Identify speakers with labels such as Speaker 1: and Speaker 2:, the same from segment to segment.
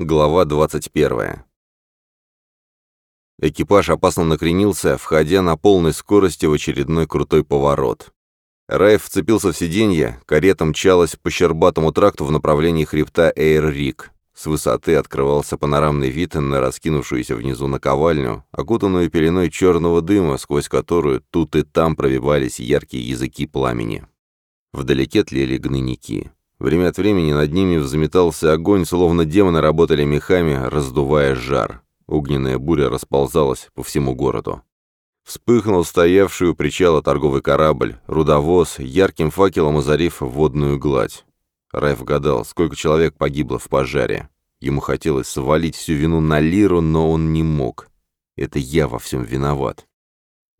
Speaker 1: Глава 21. Экипаж опасно накренился, входя на полной скорости в очередной крутой поворот. Райф вцепился в сиденье, карета мчалась по щербатому тракту в направлении хребта Эйр-Рик. С высоты открывался панорамный вид на раскинувшуюся внизу наковальню, окутанную пеленой черного дыма, сквозь которую тут и там пробивались яркие языки пламени. Вдалеке тлели гныники. Время от времени над ними взметался огонь, словно демоны работали мехами, раздувая жар. Огненная буря расползалась по всему городу. Вспыхнул стоявший у причала торговый корабль, рудовоз, ярким факелом озарив водную гладь. Райф гадал, сколько человек погибло в пожаре. Ему хотелось свалить всю вину на Лиру, но он не мог. Это я во всем виноват.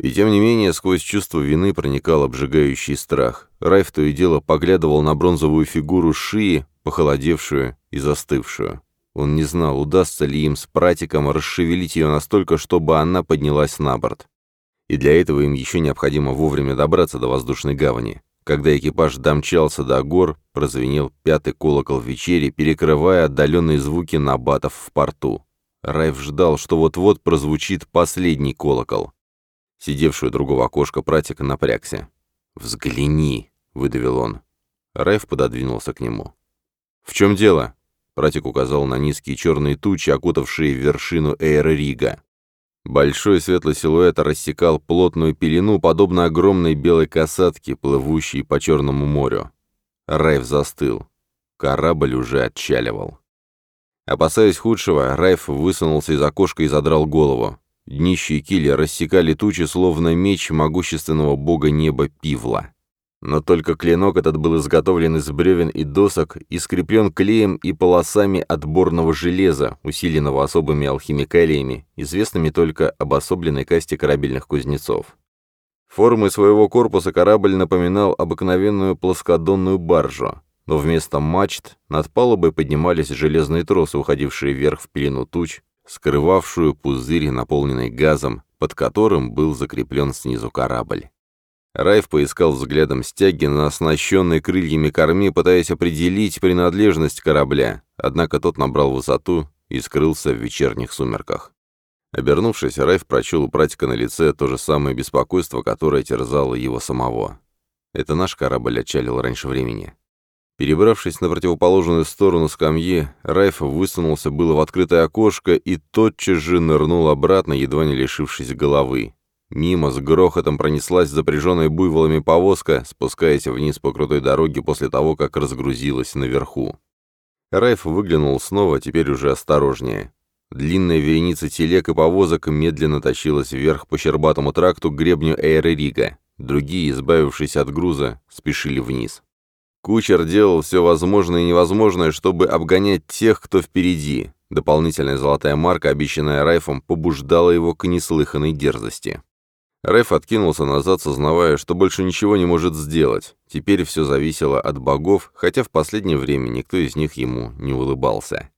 Speaker 1: И тем не менее, сквозь чувство вины проникал обжигающий страх. Райф то и дело поглядывал на бронзовую фигуру Шии, похолодевшую и застывшую. Он не знал, удастся ли им с пратиком расшевелить ее настолько, чтобы она поднялась на борт. И для этого им еще необходимо вовремя добраться до воздушной гавани. Когда экипаж домчался до гор, прозвенел пятый колокол вечери, перекрывая отдаленные звуки набатов в порту. Райф ждал, что вот-вот прозвучит последний колокол сидевшую у другого окошка пратик напрягся. «Взгляни!» — выдавил он. Райф пододвинулся к нему. «В чем дело?» — пратик указал на низкие черные тучи, окутавшие вершину Эйра Рига. Большой светлый силуэт рассекал плотную пелену, подобно огромной белой касатке, плывущей по Черному морю. Райф застыл. Корабль уже отчаливал. Опасаясь худшего, Райф высунулся из окошка и задрал голову. Днище киля рассекали тучи, словно меч могущественного бога неба Пивла. Но только клинок этот был изготовлен из бревен и досок и скреплен клеем и полосами отборного железа, усиленного особыми алхимикалиями, известными только обособленной касте корабельных кузнецов. Формы своего корпуса корабль напоминал обыкновенную плоскодонную баржу, но вместо мачт над палубой поднимались железные тросы, уходившие вверх в пелену туч, скрывавшую пузырь, наполненный газом, под которым был закреплен снизу корабль. Райф поискал взглядом стяги на оснащенной крыльями корме, пытаясь определить принадлежность корабля, однако тот набрал высоту и скрылся в вечерних сумерках. Обернувшись, Райф прочел у пратика на лице то же самое беспокойство, которое терзало его самого. «Это наш корабль отчалил раньше времени. Перебравшись на противоположную сторону скамьи, Райф высунулся было в открытое окошко и тотчас же нырнул обратно, едва не лишившись головы. Мимо с грохотом пронеслась запряженная буйволами повозка, спускаясь вниз по крутой дороге после того, как разгрузилась наверху. Райф выглянул снова, теперь уже осторожнее. Длинная вереница телег и повозок медленно тащилась вверх по щербатому тракту к гребню Эйра Рига. Другие, избавившись от груза, спешили вниз. Кучер делал все возможное и невозможное, чтобы обгонять тех, кто впереди. Дополнительная золотая марка, обещанная Райфом, побуждала его к неслыханной дерзости. Райф откинулся назад, сознавая, что больше ничего не может сделать. Теперь все зависело от богов, хотя в последнее время никто из них ему не улыбался.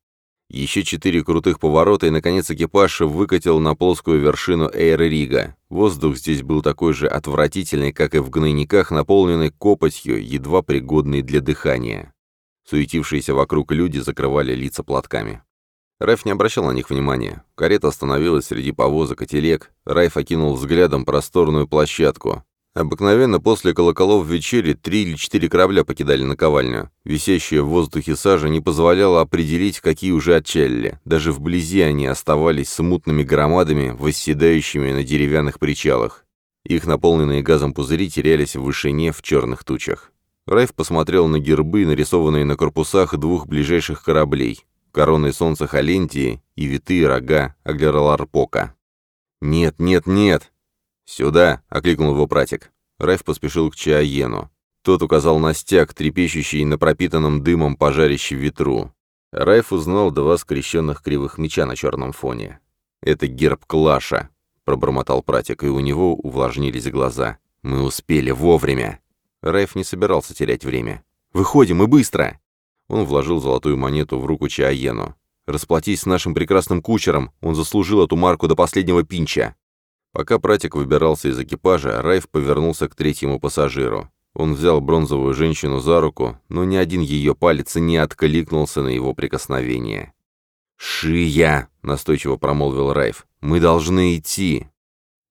Speaker 1: Еще четыре крутых поворота, и, наконец, экипаж выкатил на плоскую вершину Эйр Рига. Воздух здесь был такой же отвратительный, как и в гнойниках, наполненный копотью, едва пригодный для дыхания. Суетившиеся вокруг люди закрывали лица платками. Райф не обращал на них внимания. Карета остановилась среди повозок и телег. Райф окинул взглядом просторную площадку. Обыкновенно после колоколов в вечере три или четыре корабля покидали наковальню. Висящая в воздухе сажа не позволяла определить, какие уже отчалили. Даже вблизи они оставались смутными громадами, восседающими на деревянных причалах. Их наполненные газом пузыри терялись в вышине в черных тучах. Райф посмотрел на гербы, нарисованные на корпусах двух ближайших кораблей. Короны солнца Халентии и витые рога Аглераларпока. «Нет, нет, нет!» «Сюда!» — окликнул его пратик. Райф поспешил к Чаоену. Тот указал на стяг, трепещущий на пропитанном дымом пожарище ветру. Райф узнал два скрещенных кривых меча на черном фоне. «Это герб Клаша», — пробормотал пратик, и у него увлажнились глаза. «Мы успели вовремя!» Райф не собирался терять время. «Выходим и быстро!» Он вложил золотую монету в руку Чаоену. «Расплатись с нашим прекрасным кучером, он заслужил эту марку до последнего пинча!» Пока пратик выбирался из экипажа, Райф повернулся к третьему пассажиру. Он взял бронзовую женщину за руку, но ни один ее палец не откликнулся на его прикосновение. «Шия!» — настойчиво промолвил Райф. «Мы должны идти!»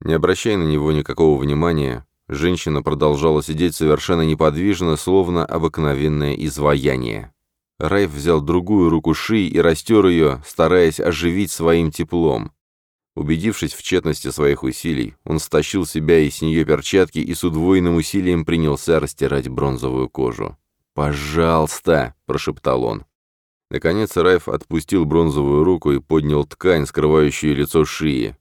Speaker 1: Не обращая на него никакого внимания, женщина продолжала сидеть совершенно неподвижно, словно обыкновенное изваяние. Райф взял другую руку Ши и растер ее, стараясь оживить своим теплом. Убедившись в тщетности своих усилий, он стащил себя и с нее перчатки и с удвоенным усилием принялся растирать бронзовую кожу. «Пожалуйста!» — прошептал он. Наконец Райф отпустил бронзовую руку и поднял ткань, скрывающую лицо шии.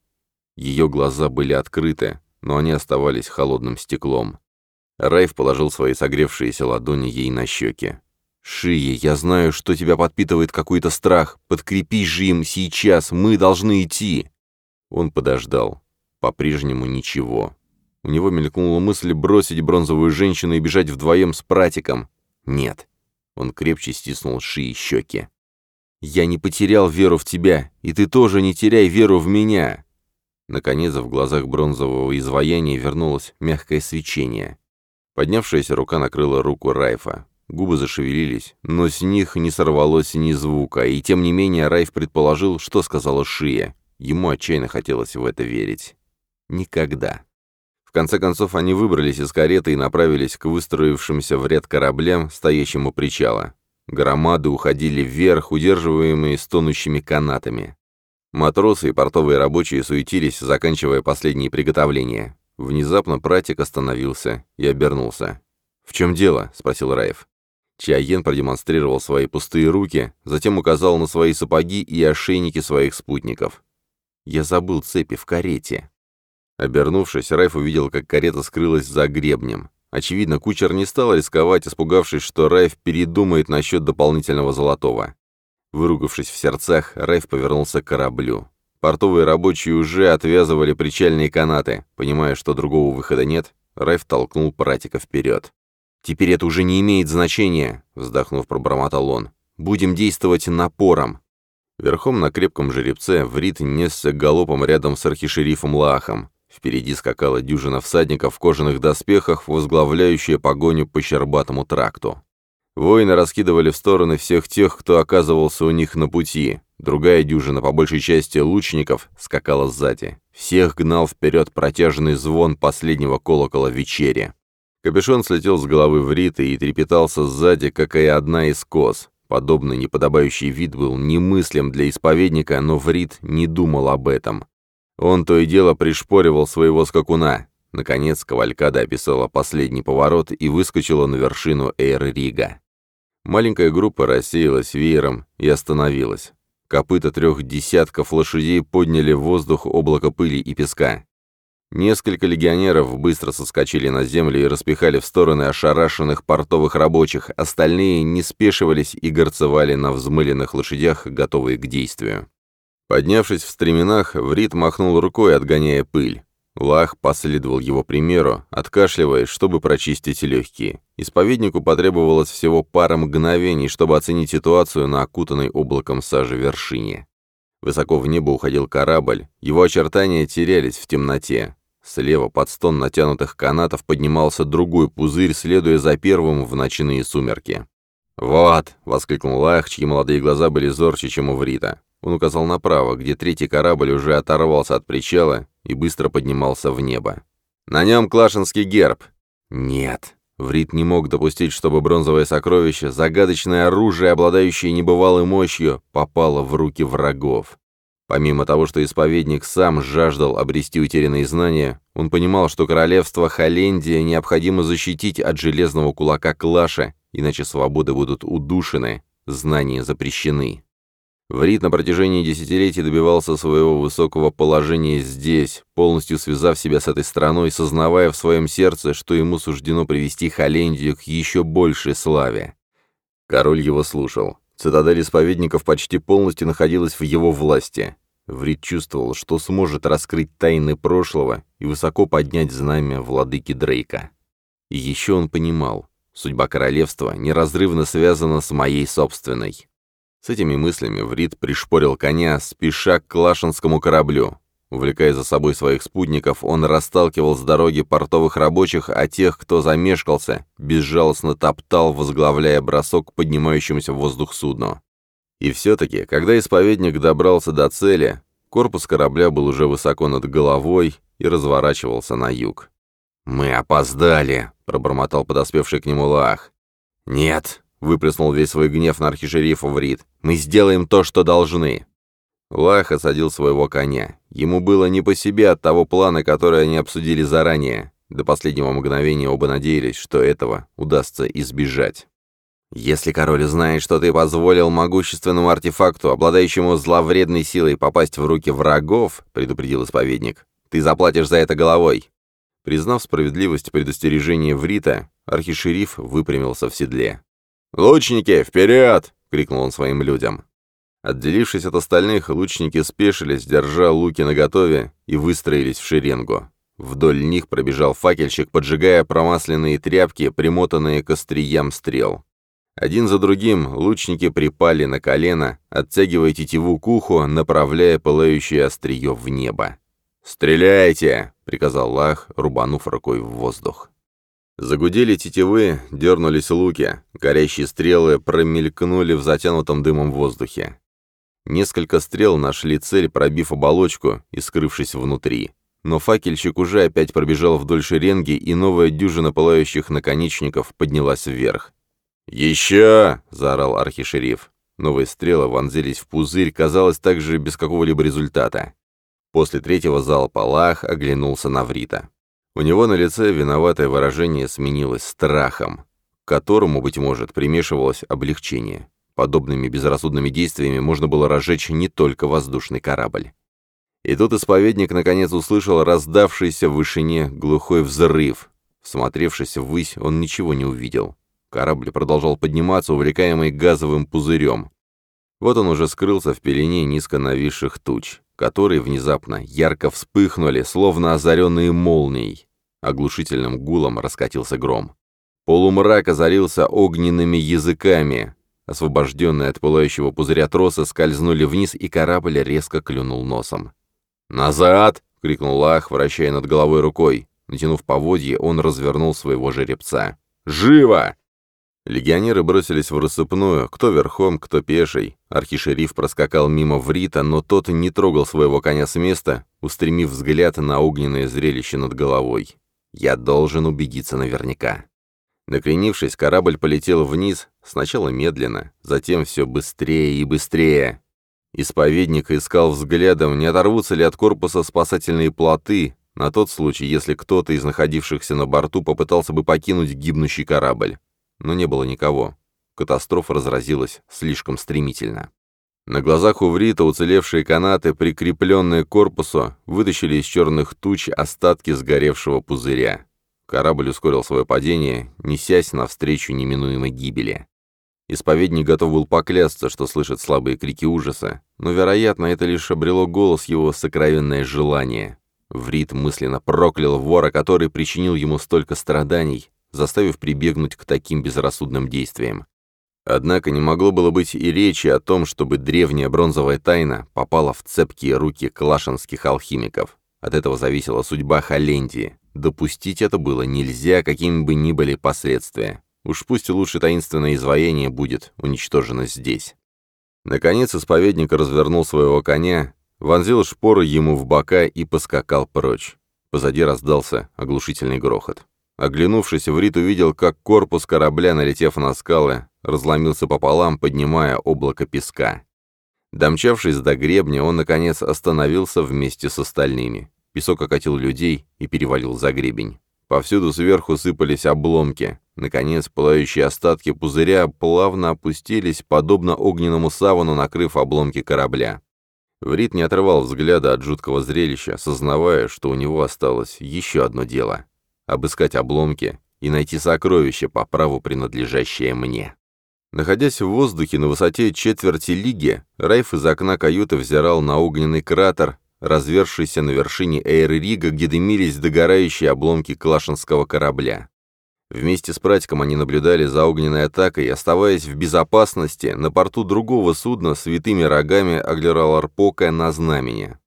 Speaker 1: Ее глаза были открыты, но они оставались холодным стеклом. Райф положил свои согревшиеся ладони ей на щеки. «Шия, я знаю, что тебя подпитывает какой-то страх. Подкрепись же им сейчас, мы должны идти!» Он подождал. По-прежнему ничего. У него мелькнула мысль бросить бронзовую женщину и бежать вдвоем с пратиком. Нет. Он крепче стиснул шеи и щеки. «Я не потерял веру в тебя, и ты тоже не теряй веру в меня!» Наконец, в глазах бронзового изваяния вернулось мягкое свечение. Поднявшаяся рука накрыла руку Райфа. Губы зашевелились, но с них не сорвалось ни звука, и тем не менее Райф предположил, что сказала Шия. Ему отчаянно хотелось в это верить. Никогда. В конце концов, они выбрались из кареты и направились к выстроившимся в ряд кораблям, стоящим у причала. Громады уходили вверх, удерживаемые стонущими канатами. Матросы и портовые рабочие суетились, заканчивая последние приготовления. Внезапно пратик остановился и обернулся. «В чем дело?» — спросил Раев. Чайен продемонстрировал свои пустые руки, затем указал на свои сапоги и ошейники своих спутников. Я забыл цепи в карете». Обернувшись, Райф увидел, как карета скрылась за гребнем. Очевидно, кучер не стал рисковать, испугавшись, что Райф передумает насчет дополнительного золотого. Выругавшись в сердцах, Райф повернулся к кораблю. Портовые рабочие уже отвязывали причальные канаты. Понимая, что другого выхода нет, Райф толкнул пратика вперед. «Теперь это уже не имеет значения», — вздохнув, пробормотал он. «Будем действовать напором. Верхом на крепком жеребце Врит несся галопом рядом с архишерифом Лахом. Впереди скакала дюжина всадников в кожаных доспехах, возглавляющая погоню по щербатому тракту. Воины раскидывали в стороны всех тех, кто оказывался у них на пути. Другая дюжина, по большей части лучников, скакала сзади. Всех гнал вперед протяжный звон последнего колокола вечери. Капюшон слетел с головы Врита и трепетался сзади, как и одна из коз. Подобный неподобающий вид был немыслим для исповедника, но Врит не думал об этом. Он то и дело пришпоривал своего скакуна. Наконец, Кавалькада описала последний поворот и выскочила на вершину Эйр-Рига. Маленькая группа рассеялась веером и остановилась. Копыта трех десятков лошадей подняли в воздух облако пыли и песка. Несколько легионеров быстро соскочили на землю и распихали в стороны ошарашенных портовых рабочих, остальные не спешивались и горцевали на взмыленных лошадях, готовые к действию. Поднявшись в стременах, Врит махнул рукой, отгоняя пыль. Лах последовал его примеру, откашливаясь, чтобы прочистить легкие. Исповеднику потребовалось всего пара мгновений, чтобы оценить ситуацию на окутанной облаком сажи вершине. Высоко в небо уходил корабль, его очертания терялись в темноте. Слева под стон натянутых канатов поднимался другой пузырь, следуя за первым в ночные сумерки. «Вот!» — воскликнул Лайх, чьи молодые глаза были зорче, чем у Врита. Он указал направо, где третий корабль уже оторвался от причала и быстро поднимался в небо. «На нем клашинский герб». «Нет», Врит не мог допустить, чтобы бронзовое сокровище, загадочное оружие, обладающее небывалой мощью, попало в руки врагов. Помимо того, что исповедник сам жаждал обрести утерянные знания, он понимал, что королевство Холлендия необходимо защитить от железного кулака Клаша, иначе свободы будут удушены, знания запрещены. Врит на протяжении десятилетий добивался своего высокого положения здесь, полностью связав себя с этой страной, сознавая в своем сердце, что ему суждено привести Холлендию к еще большей славе. Король его слушал. Цитадель исповедников почти полностью находилась в его власти. Врит чувствовал, что сможет раскрыть тайны прошлого и высоко поднять знамя владыки Дрейка. И еще он понимал, судьба королевства неразрывно связана с моей собственной. С этими мыслями Врит пришпорил коня, спеша к Клашинскому кораблю. Увлекая за собой своих спутников, он расталкивал с дороги портовых рабочих, а тех, кто замешкался, безжалостно топтал, возглавляя бросок к поднимающемуся в воздух судну. И все-таки, когда исповедник добрался до цели, корпус корабля был уже высоко над головой и разворачивался на юг. «Мы опоздали», — пробормотал подоспевший к нему Лах. «Нет», Выплеснул весь свой гнев на архишерифа Врит. «Мы сделаем то, что должны!» Лах осадил своего коня. Ему было не по себе от того плана, который они обсудили заранее. До последнего мгновения оба надеялись, что этого удастся избежать. «Если король знает, что ты позволил могущественному артефакту, обладающему зловредной силой, попасть в руки врагов», — предупредил исповедник, — «ты заплатишь за это головой». Признав справедливость предостережения Врита, архишериф выпрямился в седле. «Лучники, вперед!» — крикнул он своим людям. Отделившись от остальных, лучники спешились, держа луки наготове, и выстроились в шеренгу. Вдоль них пробежал факельщик, поджигая промасленные тряпки, примотанные к остриям стрел. Один за другим лучники припали на колено, оттягивая тетиву к уху, направляя пылающее острие в небо. «Стреляйте!» — приказал Лах, рубанув рукой в воздух. Загудели тетивы, дернулись луки, горящие стрелы промелькнули в затянутом дымом воздухе. Несколько стрел нашли цель, пробив оболочку и скрывшись внутри. Но факельщик уже опять пробежал вдоль шеренги, и новая дюжина пылающих наконечников поднялась вверх. «Еще!» — заорал архишериф. Новые стрелы вонзились в пузырь, казалось, также без какого-либо результата. После третьего залпа Лах оглянулся на Врита. У него на лице виноватое выражение сменилось страхом, к которому, быть может, примешивалось облегчение. Подобными безрассудными действиями можно было разжечь не только воздушный корабль. И тут исповедник наконец услышал раздавшийся в вышине глухой взрыв. Всмотревшись ввысь, он ничего не увидел. Корабль продолжал подниматься, увлекаемый газовым пузырем. Вот он уже скрылся в пелене низко нависших туч которые внезапно ярко вспыхнули, словно озаренные молнией. Оглушительным гулом раскатился гром. Полумрак озарился огненными языками. Освобожденные от пылающего пузыря троса скользнули вниз, и корабль резко клюнул носом. «Назад!» — крикнул Лах, вращая над головой рукой. Натянув поводье, он развернул своего жеребца. «Живо!» Легионеры бросились в рассыпную, кто верхом, кто пеший. Архишериф проскакал мимо Врита, но тот не трогал своего коня с места, устремив взгляд на огненное зрелище над головой. «Я должен убедиться наверняка». Накренившись, корабль полетел вниз, сначала медленно, затем все быстрее и быстрее. Исповедник искал взглядом, не оторвутся ли от корпуса спасательные плоты, на тот случай, если кто-то из находившихся на борту попытался бы покинуть гибнущий корабль но не было никого. Катастрофа разразилась слишком стремительно. На глазах у Врита уцелевшие канаты, прикрепленные к корпусу, вытащили из черных туч остатки сгоревшего пузыря. Корабль ускорил свое падение, несясь навстречу неминуемой гибели. Исповедник готов был поклясться, что слышит слабые крики ужаса, но, вероятно, это лишь обрело голос его сокровенное желание. Врит мысленно проклял вора, который причинил ему столько страданий, заставив прибегнуть к таким безрассудным действиям. Однако не могло было быть и речи о том, чтобы древняя бронзовая тайна попала в цепкие руки Клашенских алхимиков. От этого зависела судьба Холлендии. Допустить это было нельзя, какими бы ни были последствия. Уж пусть лучше таинственное изваяние будет уничтожено здесь. Наконец исповедник развернул своего коня, вонзил шпоры ему в бока и поскакал прочь. Позади раздался оглушительный грохот. Оглянувшись, Врит увидел, как корпус корабля, налетев на скалы, разломился пополам, поднимая облако песка. Домчавшись до гребня, он, наконец, остановился вместе с остальными. Песок окатил людей и перевалил за гребень. Повсюду сверху сыпались обломки. Наконец, пылающие остатки пузыря плавно опустились, подобно огненному савану, накрыв обломки корабля. Врит не отрывал взгляда от жуткого зрелища, сознавая, что у него осталось еще одно дело обыскать обломки и найти сокровища по праву принадлежащее мне. Находясь в воздухе на высоте четверти лиги, Райф из окна каюты взирал на огненный кратер, развершийся на вершине Эйры Рига, где дымились догорающие обломки Клашинского корабля. Вместе с пратиком они наблюдали за огненной атакой, оставаясь в безопасности на порту другого судна с витыми рогами Аглераларпока на знамени.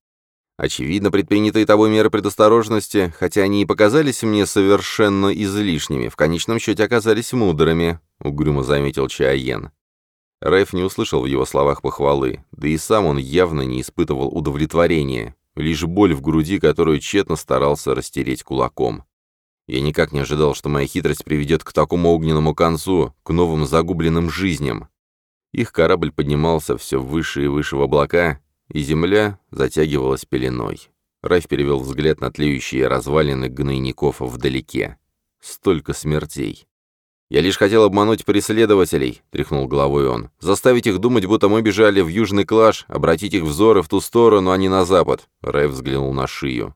Speaker 1: Очевидно, предпринятые тобой меры предосторожности, хотя они и показались мне совершенно излишними, в конечном счете оказались мудрыми», — угрюмо заметил Чаоен. Рэйф не услышал в его словах похвалы, да и сам он явно не испытывал удовлетворения, лишь боль в груди, которую тщетно старался растереть кулаком. Я никак не ожидал, что моя хитрость приведет к такому огненному концу, к новым загубленным жизням. Их корабль поднимался все выше и выше в облака, и земля затягивалась пеленой. Райф перевел взгляд на тлеющие развалины гнойников вдалеке. Столько смертей. «Я лишь хотел обмануть преследователей», — тряхнул головой он. «Заставить их думать, будто мы бежали в Южный Клаш, обратить их взоры в ту сторону, а не на запад». Райф взглянул на шию.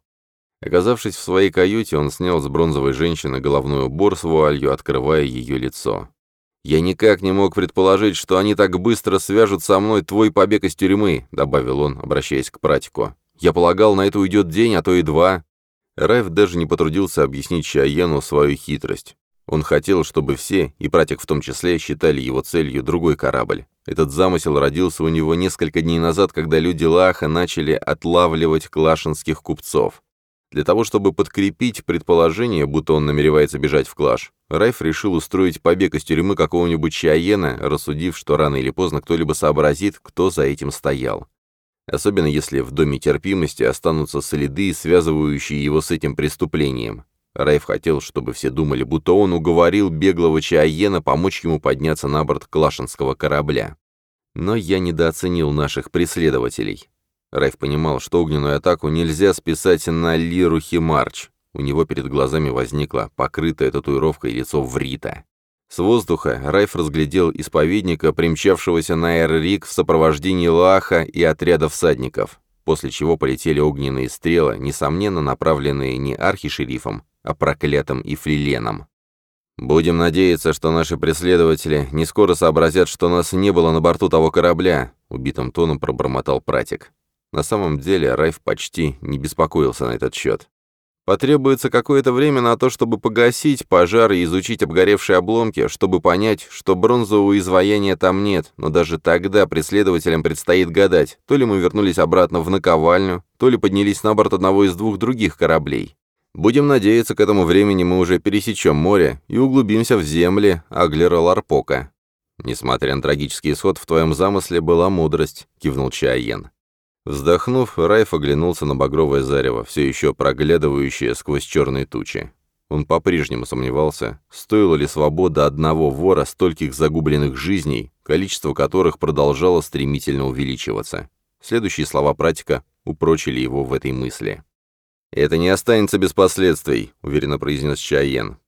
Speaker 1: Оказавшись в своей каюте, он снял с бронзовой женщины головной убор с вуалью, открывая ее лицо. «Я никак не мог предположить, что они так быстро свяжут со мной твой побег из тюрьмы», — добавил он, обращаясь к пратику. «Я полагал, на это уйдет день, а то и два». Райф даже не потрудился объяснить Чаену свою хитрость. Он хотел, чтобы все, и пратик в том числе, считали его целью другой корабль. Этот замысел родился у него несколько дней назад, когда люди Лаха начали отлавливать клашинских купцов. Для того, чтобы подкрепить предположение, будто он намеревается бежать в Клаш, Райф решил устроить побег из тюрьмы какого-нибудь Чаена, рассудив, что рано или поздно кто-либо сообразит, кто за этим стоял. Особенно если в доме терпимости останутся следы, связывающие его с этим преступлением. Райф хотел, чтобы все думали, будто он уговорил беглого Чаена помочь ему подняться на борт Клашинского корабля. Но я недооценил наших преследователей. Райф понимал, что огненную атаку нельзя списать на Лиру Химарч. У него перед глазами возникло покрытое татуировкой лицо Врита. С воздуха Райф разглядел исповедника, примчавшегося на Эр-Рик в сопровождении Лаха и отряда всадников, после чего полетели огненные стрелы, несомненно направленные не архишерифом, а проклятым Ифриленом. «Будем надеяться, что наши преследователи не скоро сообразят, что нас не было на борту того корабля», — убитым тоном пробормотал пратик. На самом деле Райф почти не беспокоился на этот счет. Потребуется какое-то время на то, чтобы погасить пожар и изучить обгоревшие обломки, чтобы понять, что бронзового изваяния там нет, но даже тогда преследователям предстоит гадать, то ли мы вернулись обратно в наковальню, то ли поднялись на борт одного из двух других кораблей. Будем надеяться, к этому времени мы уже пересечем море и углубимся в земли Аглера Ларпока. «Несмотря на трагический исход, в твоем замысле была мудрость», — кивнул Чаен. Вздохнув, Райф оглянулся на багровое зарево, все еще проглядывающее сквозь черные тучи. Он по-прежнему сомневался, стоила ли свобода одного вора стольких загубленных жизней, количество которых продолжало стремительно увеличиваться. Следующие слова практика упрочили его в этой мысли. «Это не останется без последствий», — уверенно произнес Чайен.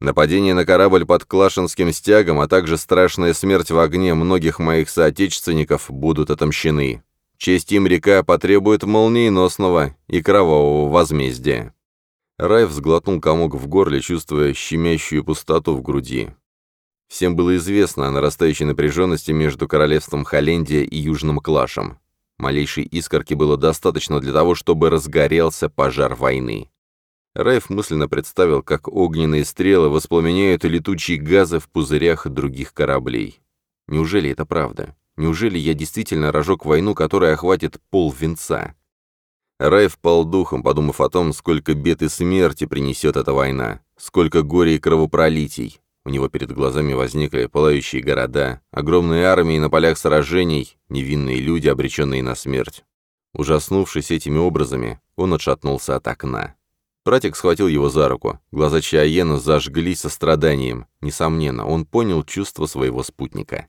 Speaker 1: «Нападение на корабль под Клашинским стягом, а также страшная смерть в огне многих моих соотечественников будут отомщены. Честь им река потребует молниеносного и кровавого возмездия. Райф сглотнул комок в горле, чувствуя щемящую пустоту в груди. Всем было известно о нарастающей напряженности между королевством Холлендия и Южным Клашем. Малейшей искорки было достаточно для того, чтобы разгорелся пожар войны. Райф мысленно представил, как огненные стрелы воспламеняют летучие газы в пузырях других кораблей. Неужели это правда? Неужели я действительно рожок войну, которая охватит пол венца? Рай впал духом, подумав о том, сколько бед и смерти принесет эта война, сколько горя и кровопролитий. У него перед глазами возникли пылающие города, огромные армии на полях сражений, невинные люди, обреченные на смерть. Ужаснувшись этими образами, он отшатнулся от окна. Братик схватил его за руку. Глаза Чиаена зажглись состраданием. Несомненно, он понял чувство своего спутника.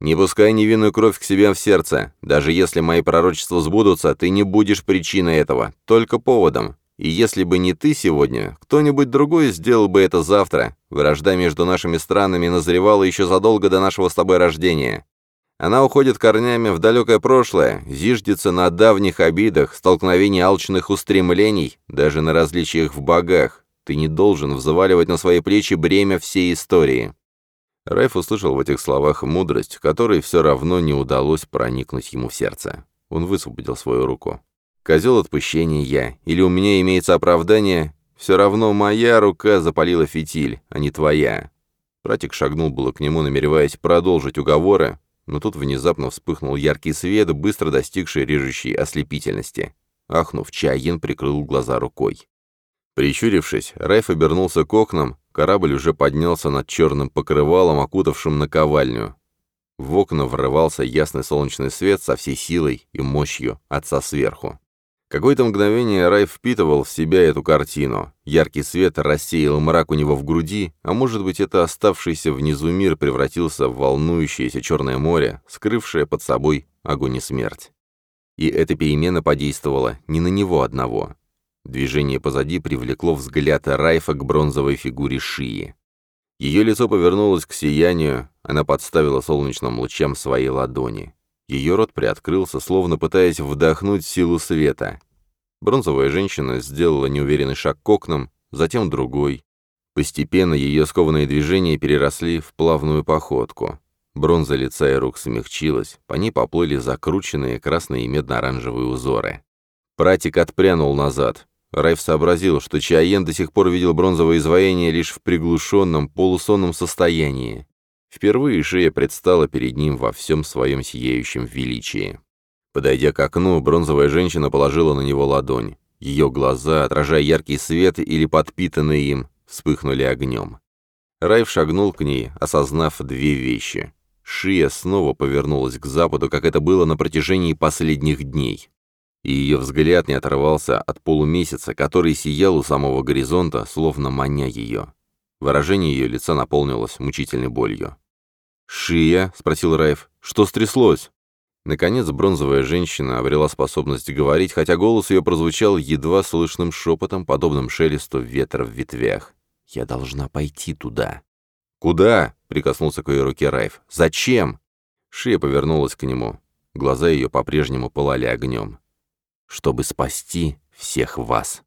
Speaker 1: Не пускай невинную кровь к себе в сердце. Даже если мои пророчества сбудутся, ты не будешь причиной этого, только поводом. И если бы не ты сегодня, кто-нибудь другой сделал бы это завтра. Вражда между нашими странами назревала еще задолго до нашего с тобой рождения. Она уходит корнями в далекое прошлое, зиждется на давних обидах, столкновении алчных устремлений, даже на различиях в богах. Ты не должен взваливать на свои плечи бремя всей истории. Райф услышал в этих словах мудрость, которой все равно не удалось проникнуть ему в сердце. Он высвободил свою руку. «Козел отпущения я, или у меня имеется оправдание, все равно моя рука запалила фитиль, а не твоя». Пратик шагнул было к нему, намереваясь продолжить уговоры, но тут внезапно вспыхнул яркий свет, быстро достигший режущей ослепительности. Ахнув, Чаин прикрыл глаза рукой. Прищурившись, Райф обернулся к окнам Корабль уже поднялся над черным покрывалом, окутавшим наковальню. В окна врывался ясный солнечный свет со всей силой и мощью отца сверху. Какое-то мгновение Рай впитывал в себя эту картину. Яркий свет рассеял мрак у него в груди, а может быть это оставшийся внизу мир превратился в волнующееся черное море, скрывшее под собой огонь и смерть. И эта перемена подействовала не на него одного. Движение позади привлекло взгляд Райфа к бронзовой фигуре Шии. Ее лицо повернулось к сиянию, она подставила солнечным лучам свои ладони. Ее рот приоткрылся, словно пытаясь вдохнуть силу света. Бронзовая женщина сделала неуверенный шаг к окнам, затем другой. Постепенно ее скованные движения переросли в плавную походку. Бронза лица и рук смягчилась, по ней поплыли закрученные красные и медно-оранжевые узоры. Пратик отпрянул назад, Райф сообразил, что Чаен до сих пор видел бронзовое изваяние лишь в приглушенном, полусонном состоянии. Впервые шея предстала перед ним во всем своем сияющем величии. Подойдя к окну, бронзовая женщина положила на него ладонь. Ее глаза, отражая яркий свет или подпитанные им, вспыхнули огнем. Райф шагнул к ней, осознав две вещи. Шия снова повернулась к западу, как это было на протяжении последних дней и ее взгляд не оторвался от полумесяца, который сиял у самого горизонта, словно маня ее. Выражение ее лица наполнилось мучительной болью. «Шия?» — спросил Райф. «Что стряслось?» Наконец бронзовая женщина обрела способность говорить, хотя голос ее прозвучал едва слышным шепотом, подобным шелесту ветра в ветвях. «Я должна пойти туда». «Куда?» — прикоснулся к ее руке Райф. «Зачем?» Шия повернулась к нему. Глаза ее по-прежнему пылали огнем чтобы спасти всех вас.